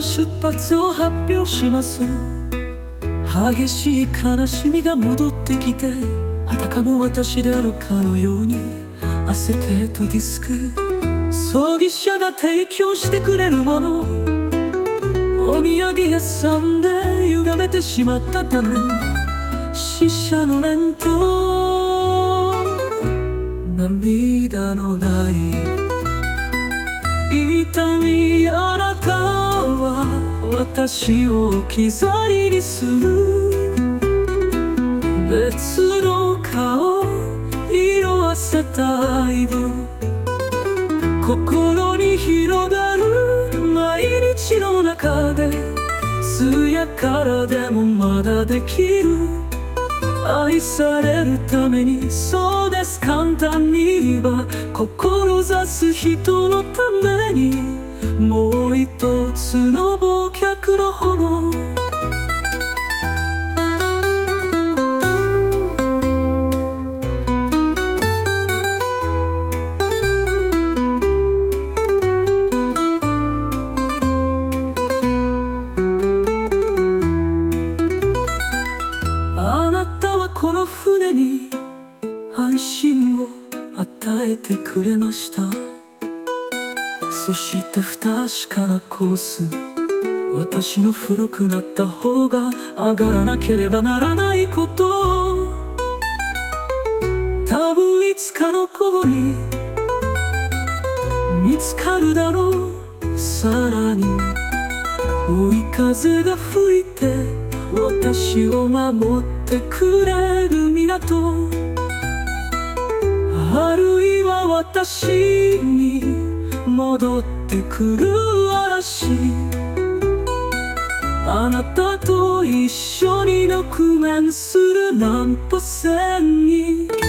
出発を発表します。激しい悲しみが戻ってきてあたかも私であるかのようにアセテートディスク。葬儀社が提供してくれるものお土産屋さんで歪めてしまったため死者の念と涙のない痛みあなたは私を置き去りにする別の顔色あせた愛分心に広がる毎日の中で艶からでもまだできる。愛されるためにそうです。簡単に言えば志す人のためにもう一つの忘却の炎。船に安心を与えてくれました。そして不確かなコース私の古くなった方が上がらなければならないこと。多分いつかの頃に見つかるだろう。さらに追い風が吹いて私を守ってくれる港。あるいは私に戻ってくる嵐。あなたと一緒に6面する南歩線に。